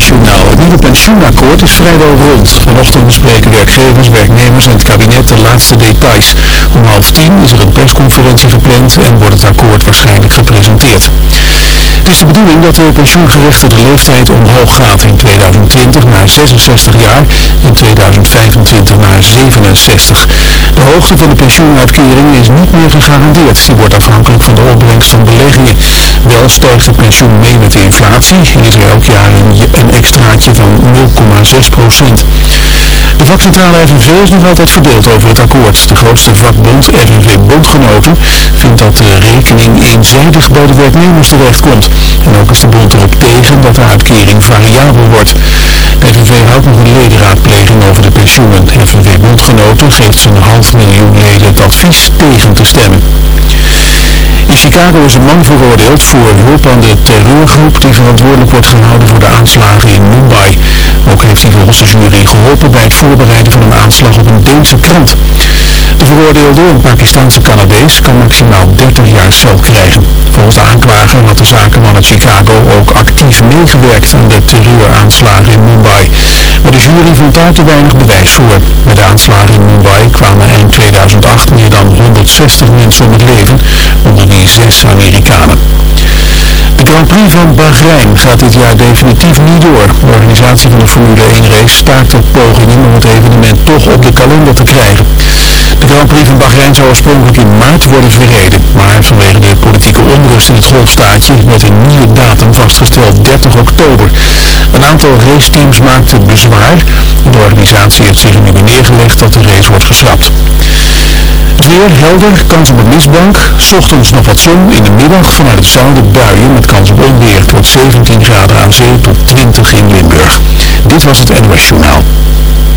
Het nieuwe pensioenakkoord is vrijwel rond. Vanochtend bespreken werkgevers, werknemers en het kabinet de laatste details. Om half tien is er een persconferentie gepland en wordt het akkoord waarschijnlijk gepresenteerd. Het is de bedoeling dat de pensioengerechtigde leeftijd omhoog gaat in 2020 naar 66 jaar en 2025 naar 67. De hoogte van de pensioenuitkering is niet meer gegarandeerd. Die wordt afhankelijk van de opbrengst van beleggingen. Wel stijgt het pensioen mee met de inflatie en is er elk jaar een, extraatje van 0,6 procent. De vakcentrale FNV is nog altijd verdeeld over het akkoord. De grootste vakbond, FNV Bondgenoten, vindt dat de rekening eenzijdig bij de werknemers terechtkomt. En ook is de bond erop tegen dat de uitkering variabel wordt. FNV houdt nog een ledenraadpleging over de pensioenen. FNV Bondgenoten geeft zo'n half miljoen leden het advies tegen te stemmen. In Chicago is een man veroordeeld voor hulp aan de terreurgroep die verantwoordelijk wordt gehouden voor de aanslagen in Mumbai. Ook heeft hij volgens de jury geholpen bij het voorbereiden van een aanslag op een Deense krant. De veroordeelde, een Pakistanse Canadees, kan maximaal 30 jaar cel krijgen. Volgens de aanklager had de zakenman uit Chicago ook actief meegewerkt aan de terreuraanslagen in Mumbai. Maar de jury vond daar te weinig bewijs voor. Bij de aanslagen in Mumbai kwamen eind 2008 meer dan 160 mensen om het leven, onder wie zes Amerikanen. De Grand Prix van Bahrein gaat dit jaar definitief niet door. De organisatie van de Formule 1 race staakt op pogingen om het evenement toch op de kalender te krijgen. De Grand Prix van Bahrein zou oorspronkelijk in maart worden verreden, maar vanwege de politieke onrust in het golfstaatje werd een nieuwe datum vastgesteld, 30 oktober. Een aantal raceteams maakte bezwaar. De organisatie heeft zich nu neergelegd dat de race wordt geschrapt. Het weer helder, kans op een mistbank. Ochtends nog wat zon, in de middag vanuit het zuiden buien met kans op onweer. tot 17 graden aan zee tot 20 in Limburg. Dit was het NOS Journaal.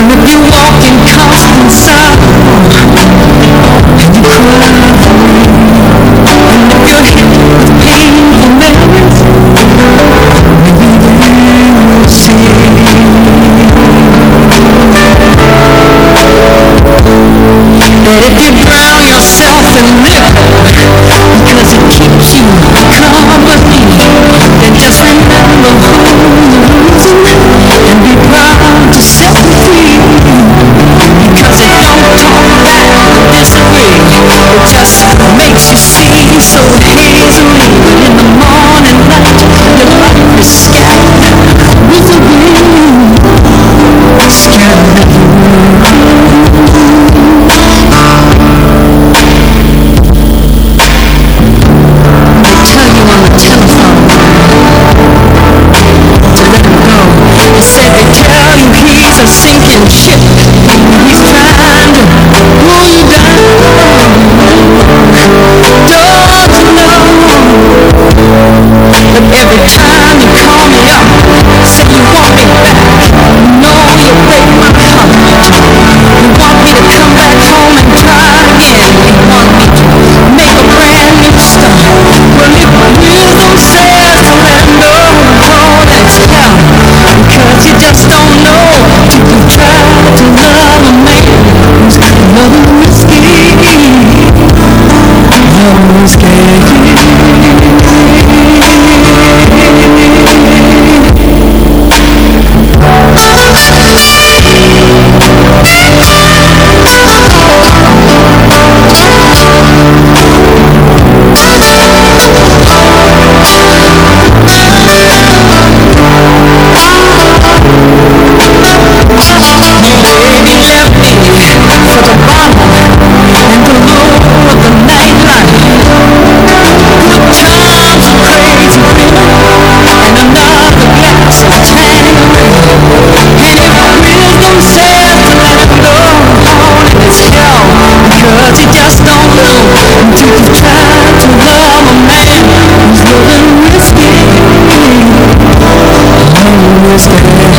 And you understand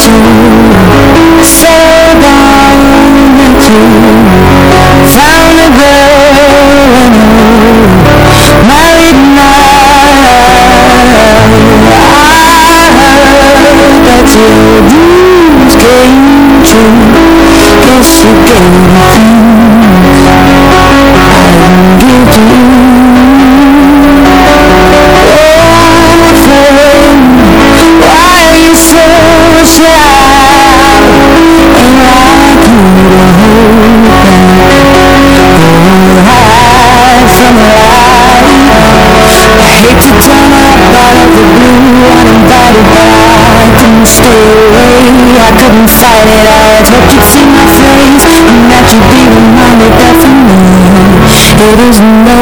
to It is not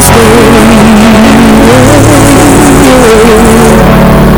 stay. Yeah, yeah.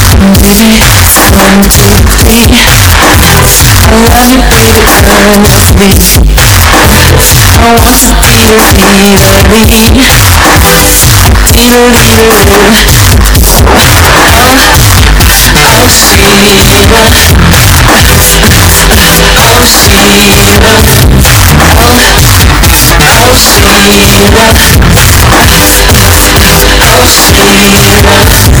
empty One, two, three I wanna be the I wanna be the thing that we Do, Oh, oh Sheila Oh, Sheila Oh, oh Sheila Oh, Sheila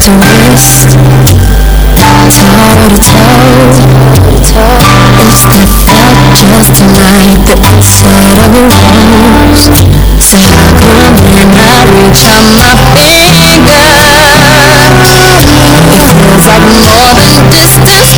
to waste to harder to tell If the fact was tonight the I of a rose? Say I couldn't and I reach out my finger It feels like more than distance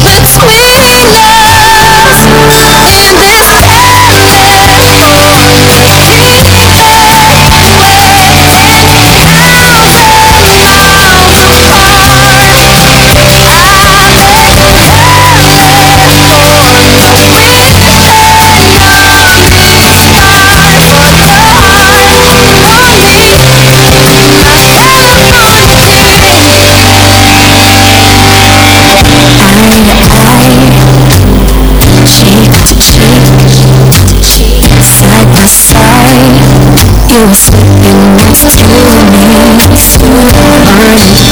You're slipping right through me, through my mind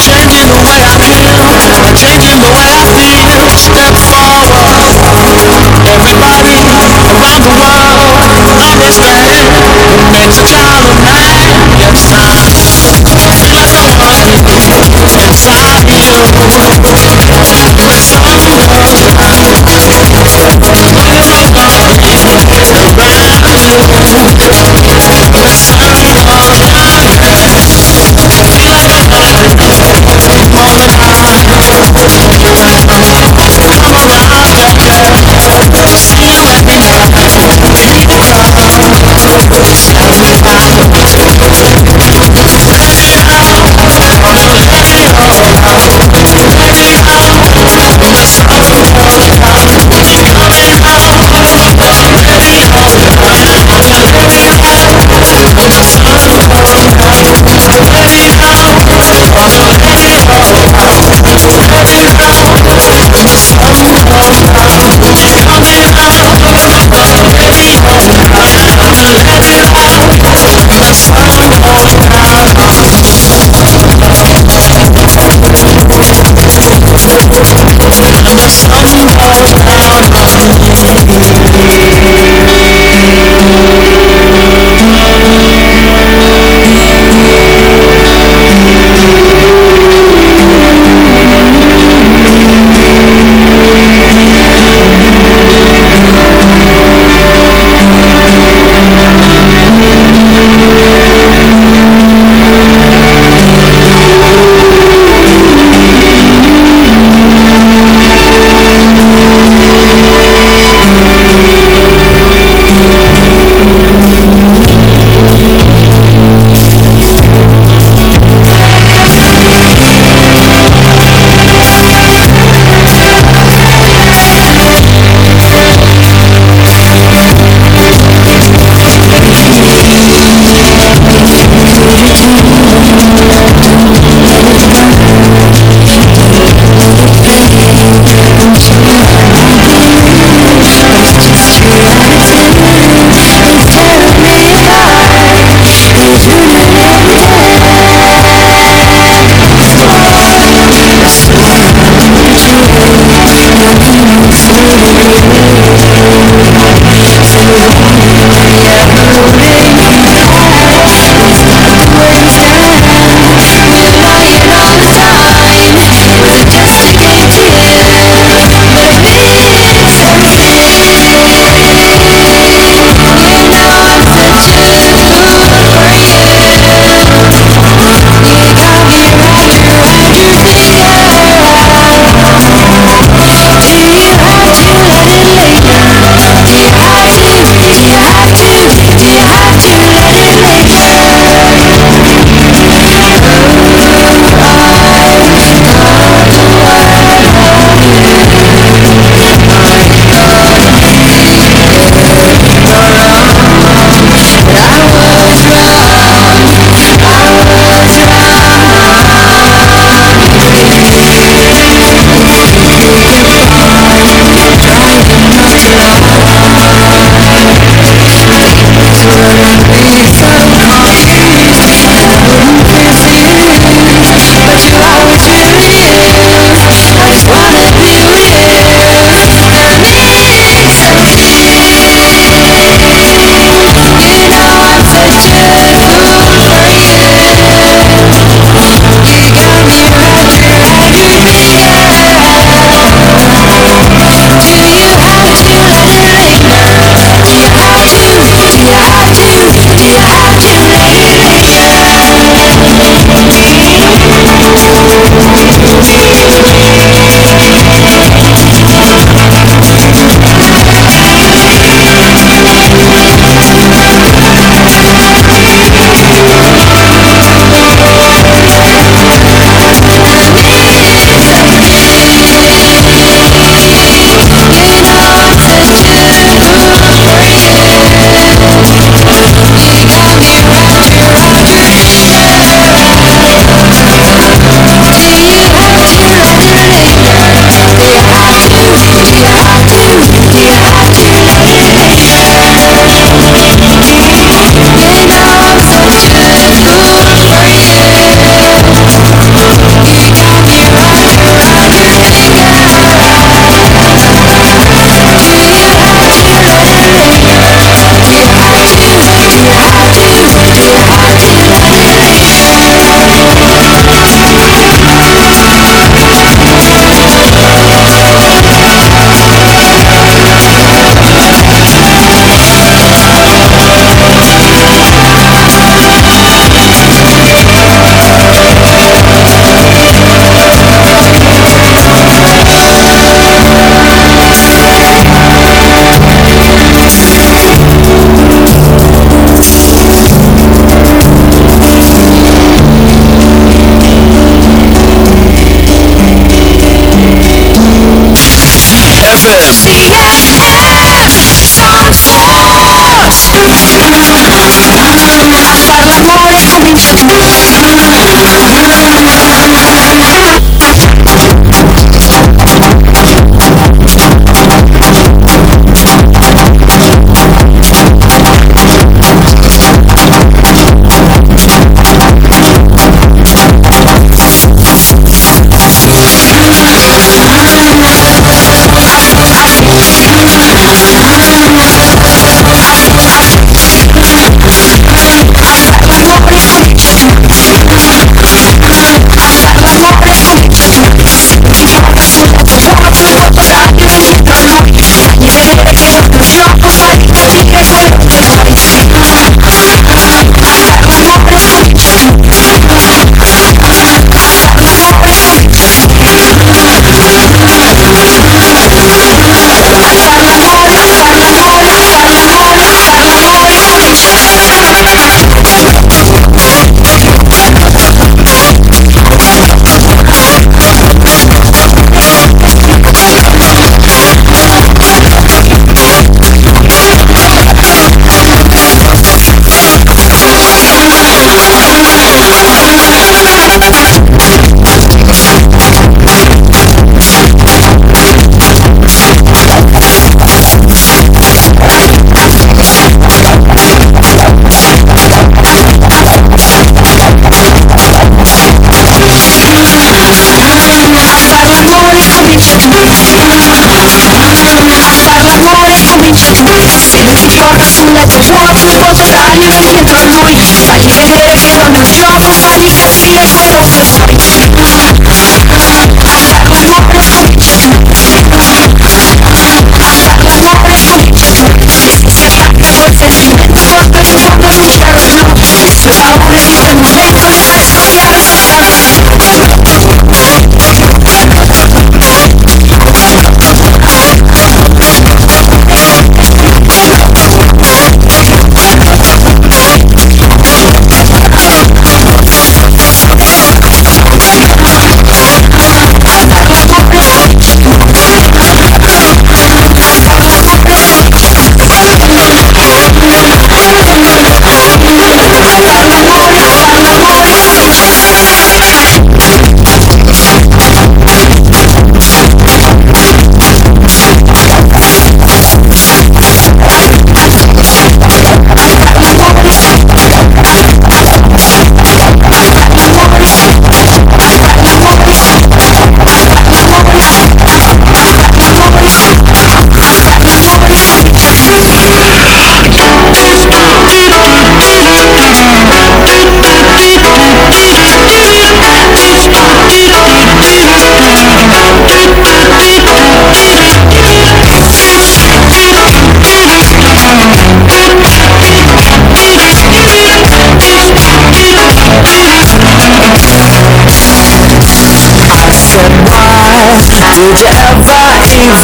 changing the way I feel, changing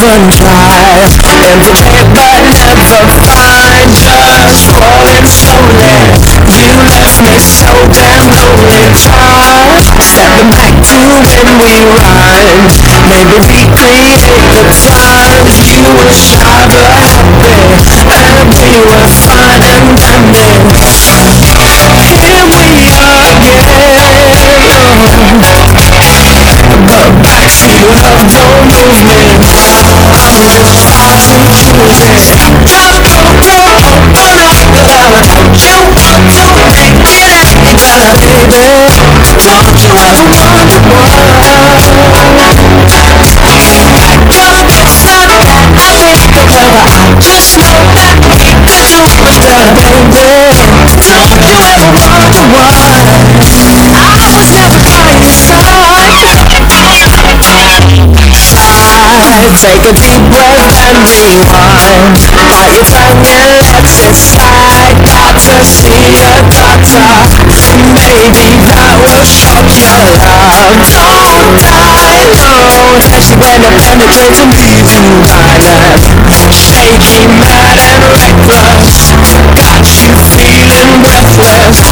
even try Entertain but never find Just falling slowly. You left me so damn lonely Child Stepping back to when we rhymed Maybe recreate the times You were shy but happy And we were fine and dandy Here we are again. The backseat of your movement. I'm just Chooses Take a deep breath and rewind Bite your tongue and let it slide Got to see a doctor Maybe that will shock your love Don't die alone As you end up penetrating me tonight Shaky, mad and reckless. Got you feeling breathless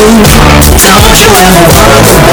Talk to my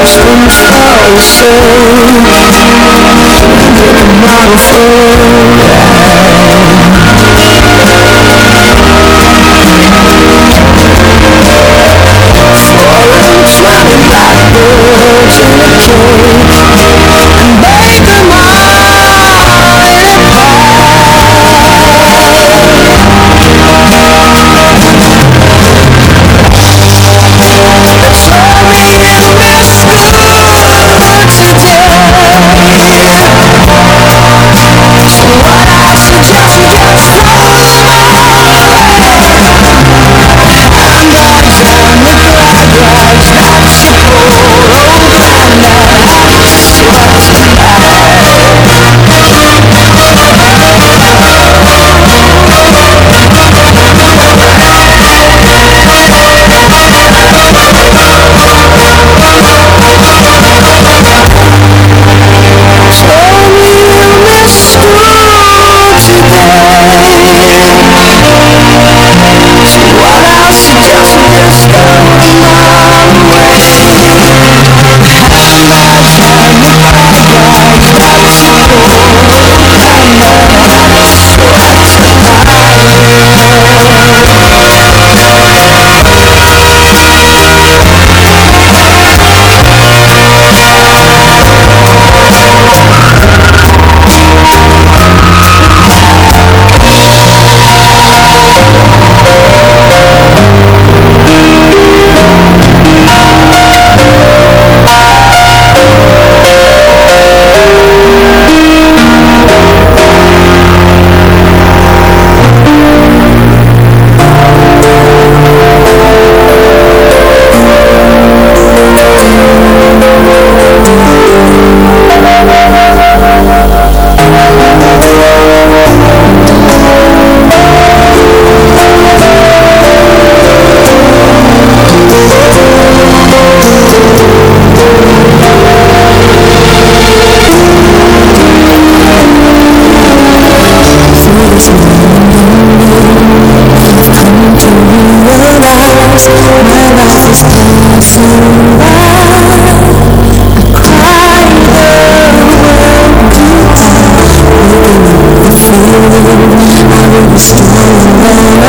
I'm soul Model for you. still know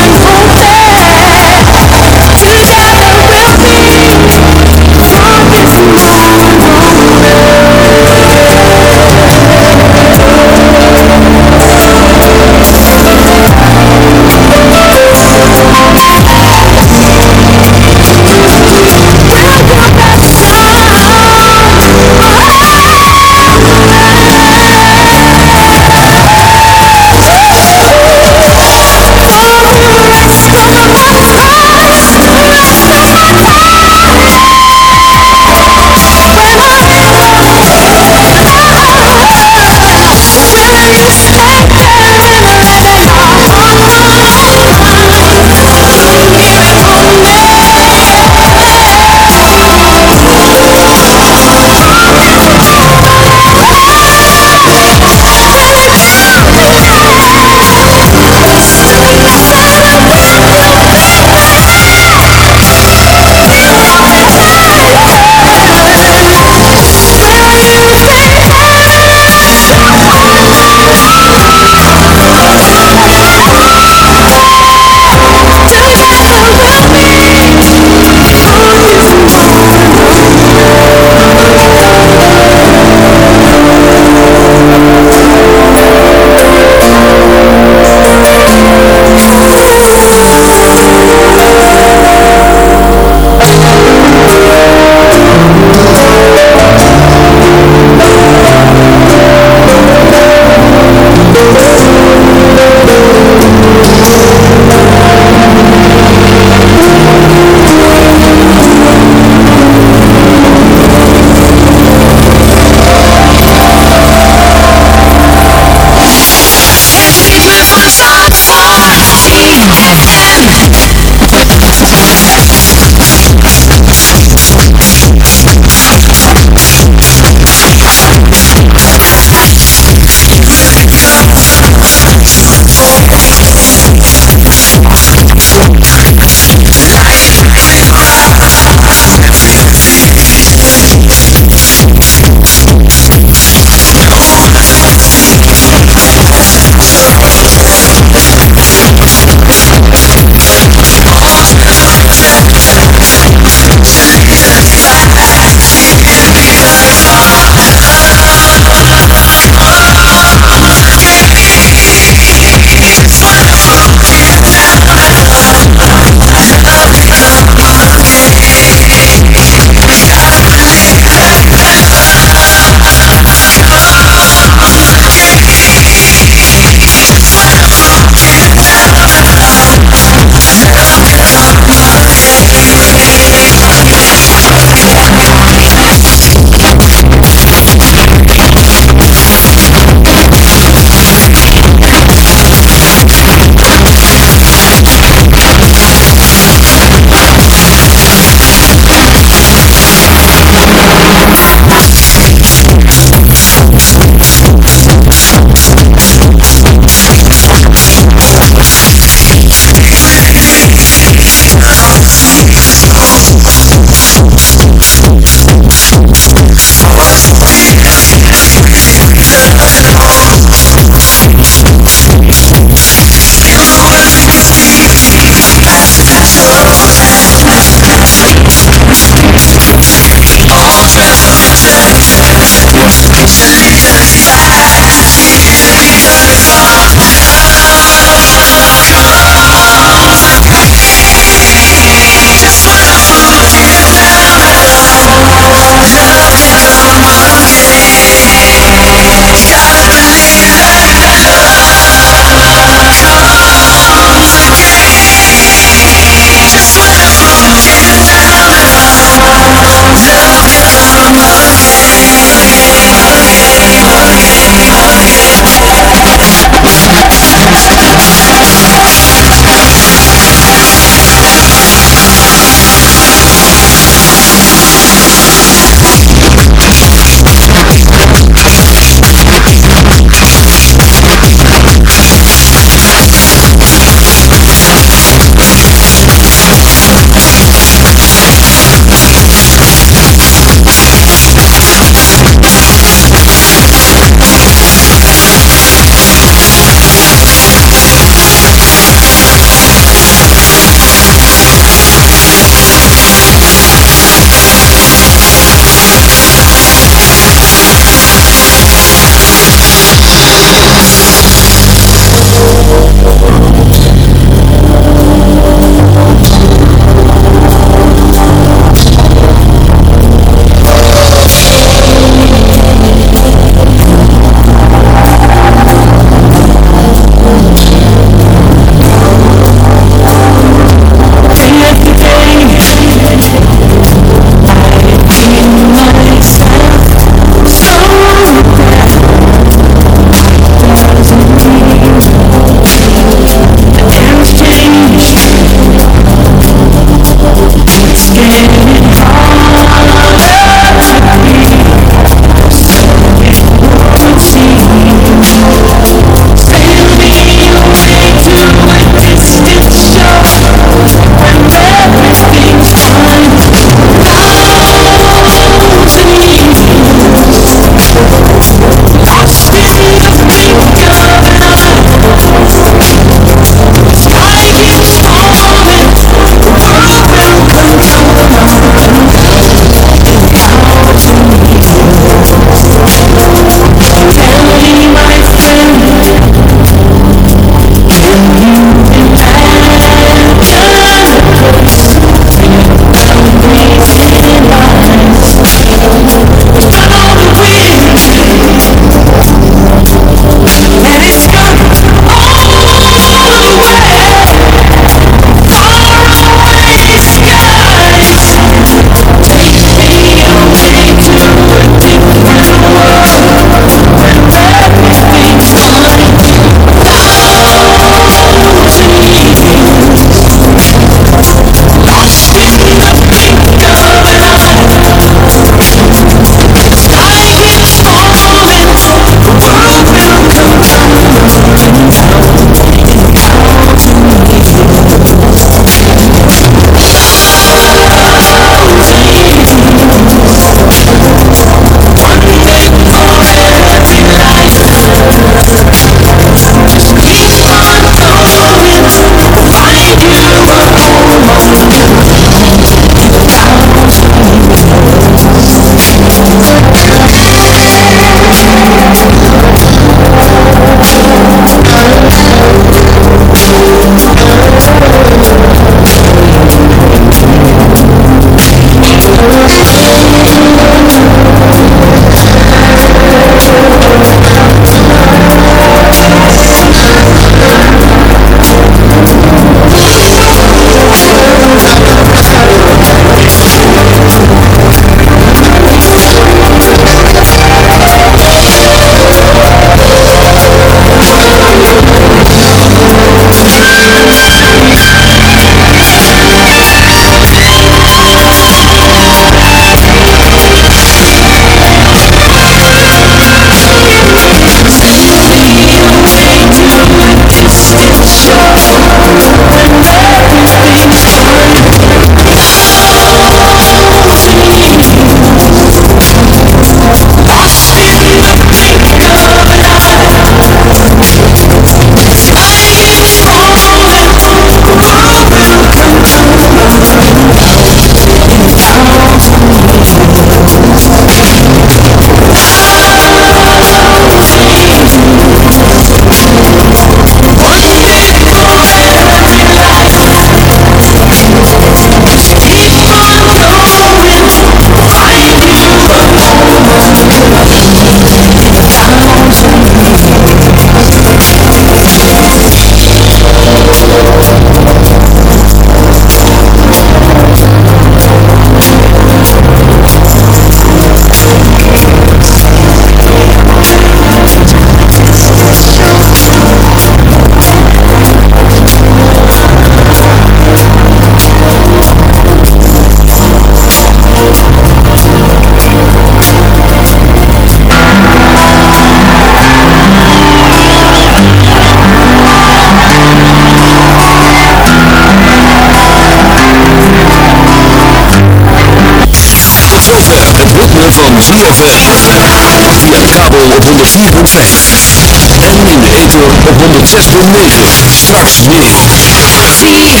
Op 106.9. Straks meer.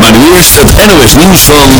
Maar nu eerst het NOS nieuws van